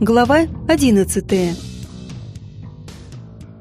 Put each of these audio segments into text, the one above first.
Глава 11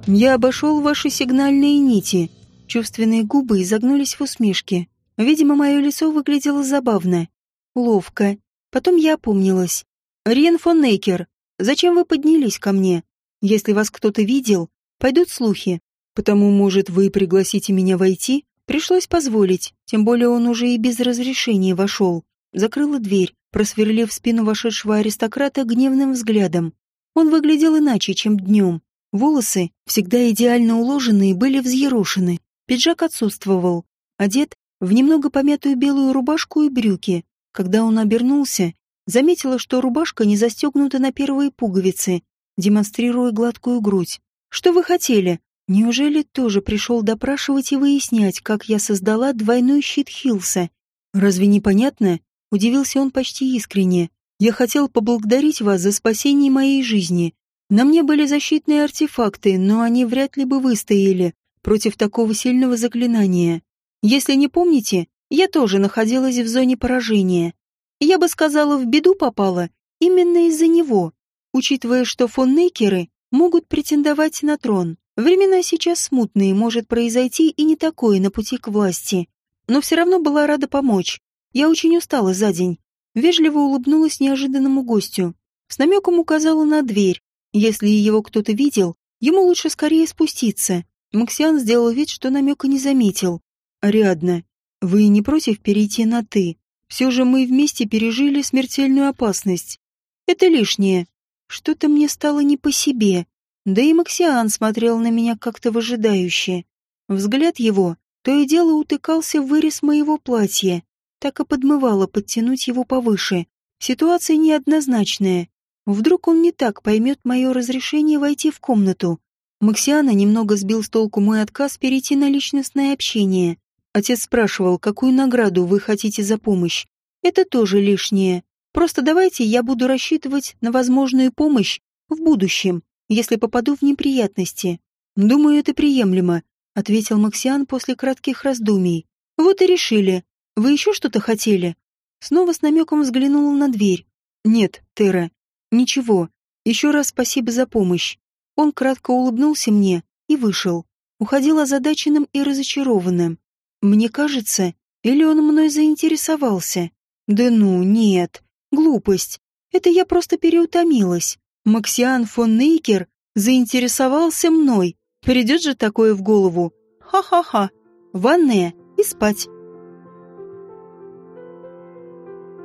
Я обошел ваши сигнальные нити. Чувственные губы изогнулись в усмешке. Видимо, мое лицо выглядело забавно. Ловко. Потом я опомнилась. «Риен фон Нейкер, зачем вы поднялись ко мне? Если вас кто-то видел, пойдут слухи. Потому, может, вы пригласите меня войти?» Пришлось позволить, тем более он уже и без разрешения вошел. Закрыла дверь, просверлив спину вошедшего аристократа гневным взглядом. Он выглядел иначе, чем днем. Волосы, всегда идеально уложенные, были взъерошены. Пиджак отсутствовал. Одет в немного помятую белую рубашку и брюки. Когда он обернулся, заметила, что рубашка не застегнута на первые пуговицы, демонстрируя гладкую грудь. «Что вы хотели?» Неужели тоже пришел допрашивать и выяснять, как я создала двойной щит Хилса? Разве непонятно? Удивился он почти искренне. Я хотел поблагодарить вас за спасение моей жизни. На мне были защитные артефакты, но они вряд ли бы выстояли против такого сильного заклинания. Если не помните, я тоже находилась в зоне поражения. Я бы сказала, в беду попала именно из-за него, учитывая, что фон Нейкеры могут претендовать на трон. Времена сейчас смутные, может произойти и не такое на пути к власти. Но все равно была рада помочь. Я очень устала за день. Вежливо улыбнулась неожиданному гостю. С намеком указала на дверь. Если его кто-то видел, ему лучше скорее спуститься. Максиан сделал вид, что намека не заметил. «Ариадна, вы не против перейти на «ты»? Все же мы вместе пережили смертельную опасность. Это лишнее. Что-то мне стало не по себе. Да и Максиан смотрел на меня как-то выжидающе. Взгляд его то и дело утыкался в вырез моего платья, так и подмывало подтянуть его повыше. Ситуация неоднозначная. Вдруг он не так поймет мое разрешение войти в комнату. Максиана немного сбил с толку мой отказ перейти на личностное общение. Отец спрашивал, какую награду вы хотите за помощь. Это тоже лишнее. Просто давайте я буду рассчитывать на возможную помощь в будущем если попаду в неприятности. Думаю, это приемлемо, ответил Максиан после кратких раздумий. Вот и решили. Вы еще что-то хотели? Снова с намеком взглянула на дверь. Нет, Тера, ничего. Еще раз спасибо за помощь. Он кратко улыбнулся мне и вышел. Уходил озадаченным и разочарованным. Мне кажется, или он мной заинтересовался? Да ну, нет. Глупость. Это я просто переутомилась. Максиан фон Нейкер заинтересовался мной. Придет же такое в голову. Ха-ха-ха. Ванная и спать.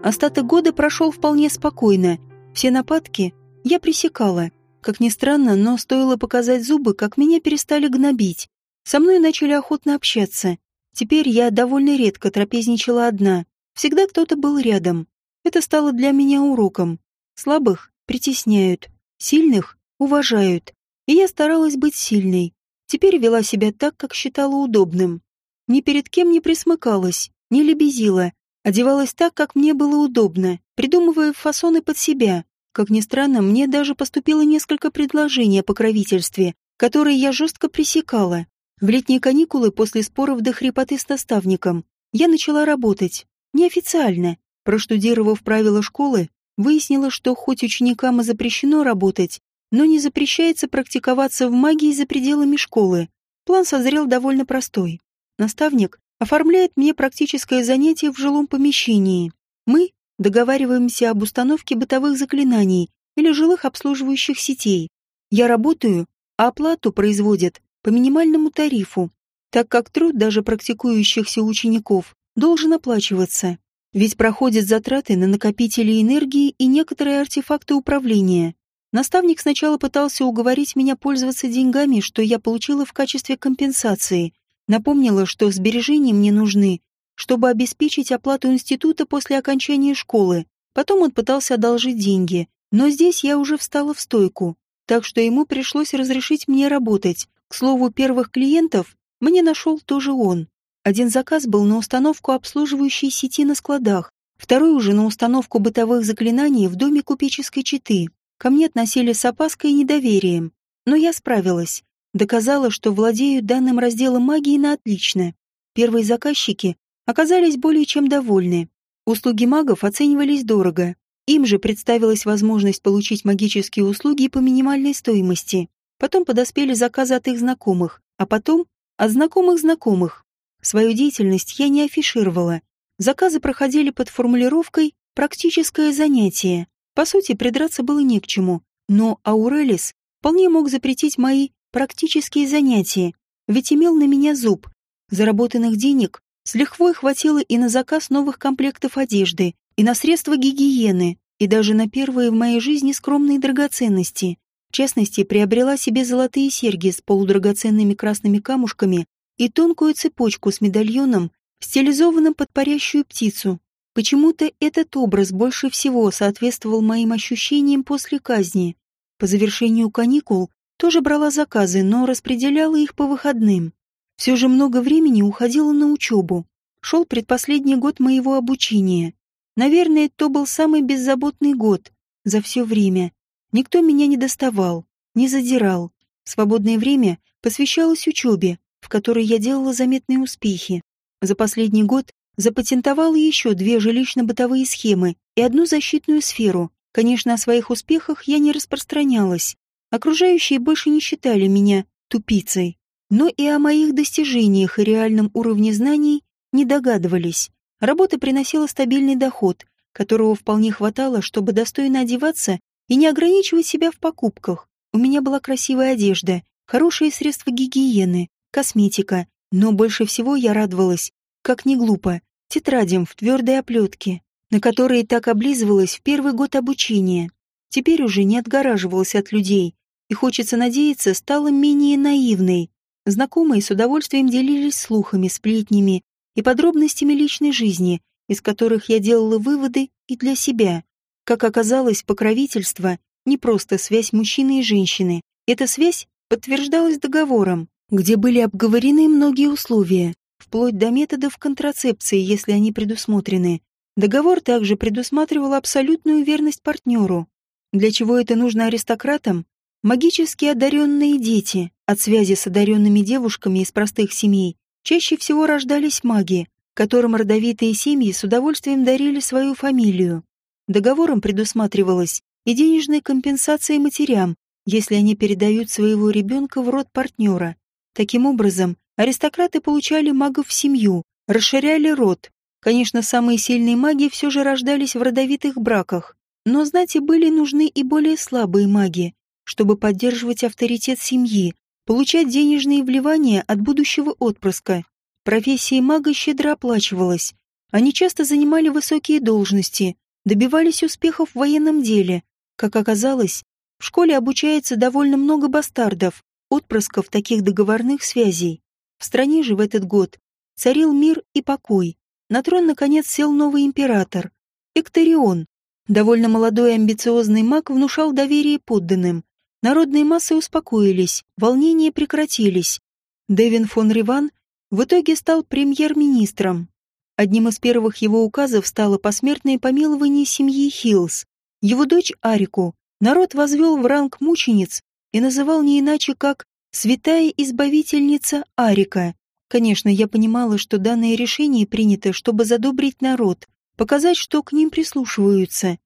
Остаток года прошел вполне спокойно. Все нападки я пресекала. Как ни странно, но стоило показать зубы, как меня перестали гнобить. Со мной начали охотно общаться. Теперь я довольно редко трапезничала одна. Всегда кто-то был рядом. Это стало для меня уроком. Слабых притесняют, сильных уважают. И я старалась быть сильной. Теперь вела себя так, как считала удобным. Ни перед кем не присмыкалась, не лебезила. Одевалась так, как мне было удобно, придумывая фасоны под себя. Как ни странно, мне даже поступило несколько предложений о покровительстве, которые я жестко пресекала. В летние каникулы после споров до хрипоты с наставником я начала работать. Неофициально. Проштудировав правила школы, Выяснила, что хоть ученикам и запрещено работать, но не запрещается практиковаться в магии за пределами школы. План созрел довольно простой. Наставник оформляет мне практическое занятие в жилом помещении. Мы договариваемся об установке бытовых заклинаний или жилых обслуживающих сетей. Я работаю, а оплату производят по минимальному тарифу, так как труд даже практикующихся учеников должен оплачиваться. Ведь проходят затраты на накопители энергии и некоторые артефакты управления. Наставник сначала пытался уговорить меня пользоваться деньгами, что я получила в качестве компенсации. Напомнила, что сбережения мне нужны, чтобы обеспечить оплату института после окончания школы. Потом он пытался одолжить деньги, но здесь я уже встала в стойку, так что ему пришлось разрешить мне работать. К слову, первых клиентов мне нашел тоже он. Один заказ был на установку обслуживающей сети на складах, второй уже на установку бытовых заклинаний в доме купеческой четы. Ко мне относились с опаской и недоверием. Но я справилась. Доказала, что владею данным разделом магии на отлично. Первые заказчики оказались более чем довольны. Услуги магов оценивались дорого. Им же представилась возможность получить магические услуги по минимальной стоимости. Потом подоспели заказы от их знакомых, а потом от знакомых знакомых. Свою деятельность я не афишировала. Заказы проходили под формулировкой «практическое занятие». По сути, придраться было не к чему. Но Аурелис вполне мог запретить мои практические занятия, ведь имел на меня зуб. Заработанных денег с лихвой хватило и на заказ новых комплектов одежды, и на средства гигиены, и даже на первые в моей жизни скромные драгоценности. В частности, приобрела себе золотые серьги с полудрагоценными красными камушками и тонкую цепочку с медальоном, стилизованным под парящую птицу. Почему-то этот образ больше всего соответствовал моим ощущениям после казни. По завершению каникул тоже брала заказы, но распределяла их по выходным. Все же много времени уходило на учебу. Шел предпоследний год моего обучения. Наверное, то был самый беззаботный год за все время. Никто меня не доставал, не задирал. Свободное время посвящалось учебе, в которой я делала заметные успехи. За последний год запатентовала еще две жилищно-бытовые схемы и одну защитную сферу. Конечно, о своих успехах я не распространялась. Окружающие больше не считали меня тупицей, но и о моих достижениях и реальном уровне знаний не догадывались. Работа приносила стабильный доход, которого вполне хватало, чтобы достойно одеваться и не ограничивать себя в покупках. У меня была красивая одежда, хорошие средства гигиены, косметика, но больше всего я радовалась, как не глупо, тетрадям в твердой оплетке, на которые так облизывалась в первый год обучения. Теперь уже не отгораживалась от людей, и, хочется надеяться, стала менее наивной. Знакомые с удовольствием делились слухами, сплетнями и подробностями личной жизни, из которых я делала выводы и для себя. Как оказалось, покровительство — не просто связь мужчины и женщины. Эта связь подтверждалась договором, где были обговорены многие условия, вплоть до методов контрацепции, если они предусмотрены. Договор также предусматривал абсолютную верность партнеру. Для чего это нужно аристократам? Магически одаренные дети от связи с одаренными девушками из простых семей чаще всего рождались маги, которым родовитые семьи с удовольствием дарили свою фамилию. Договором предусматривалась и денежная компенсация матерям, если они передают своего ребенка в род партнера. Таким образом, аристократы получали магов в семью, расширяли род. Конечно, самые сильные маги все же рождались в родовитых браках, но знати были нужны и более слабые маги, чтобы поддерживать авторитет семьи, получать денежные вливания от будущего отпрыска. Профессия мага щедро оплачивалась. Они часто занимали высокие должности, добивались успехов в военном деле. Как оказалось, в школе обучается довольно много бастардов, отпрысков таких договорных связей. В стране же в этот год царил мир и покой. На трон, наконец, сел новый император. Экторион. Довольно молодой амбициозный маг внушал доверие подданным. Народные массы успокоились, волнения прекратились. Дэвин фон Риван в итоге стал премьер-министром. Одним из первых его указов стало посмертное помилование семьи Хиллс. Его дочь Арику народ возвел в ранг мучениц и называл не иначе как «святая избавительница Арика». Конечно, я понимала, что данное решение принято, чтобы задобрить народ, показать, что к ним прислушиваются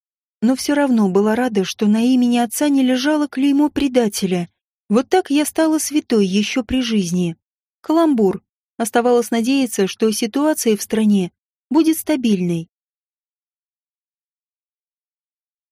но все равно была рада, что на имени отца не лежало клеймо предателя. Вот так я стала святой еще при жизни. Каламбур. Оставалось надеяться, что ситуация в стране будет стабильной.